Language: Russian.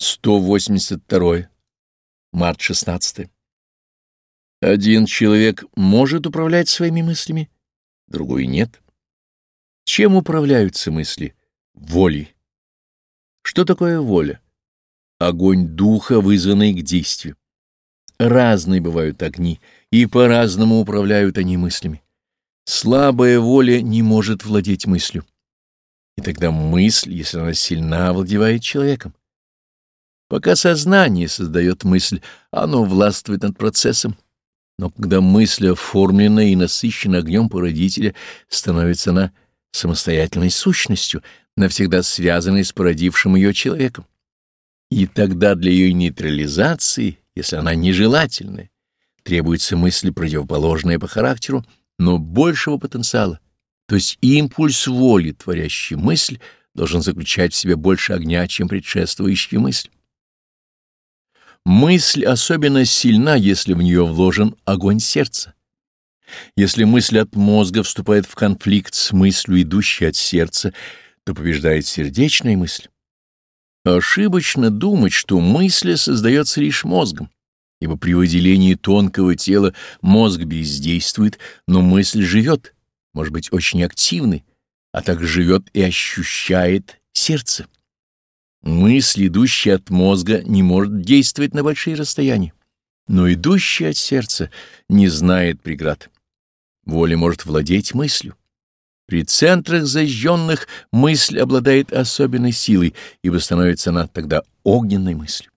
182. Март 16. Один человек может управлять своими мыслями, другой нет. Чем управляются мысли? Волей. Что такое воля? Огонь духа, вызванный к действию. Разные бывают огни, и по-разному управляют они мыслями. Слабая воля не может владеть мыслью. И тогда мысль, если она сильна, овладевает человеком. Пока сознание создает мысль, оно властвует над процессом. Но когда мысль оформлена и насыщена огнем породителя, становится она самостоятельной сущностью, навсегда связанной с породившим ее человеком. И тогда для ее нейтрализации, если она нежелательная, требуется мысль противоположная по характеру, но большего потенциала, то есть импульс воли, творящий мысль, должен заключать в себе больше огня, чем предшествующая мысль. Мысль особенно сильна, если в нее вложен огонь сердца. Если мысль от мозга вступает в конфликт с мыслью, идущей от сердца, то побеждает сердечная мысль. Ошибочно думать, что мысль создается лишь мозгом, ибо при выделении тонкого тела мозг бездействует, но мысль живет, может быть очень активной, а также живет и ощущает сердце. Мысль, идущая от мозга, не может действовать на большие расстояния, но идущая от сердца не знает преград. Воля может владеть мыслью. При центрах зажженных мысль обладает особенной силой, ибо становится она тогда огненной мыслью.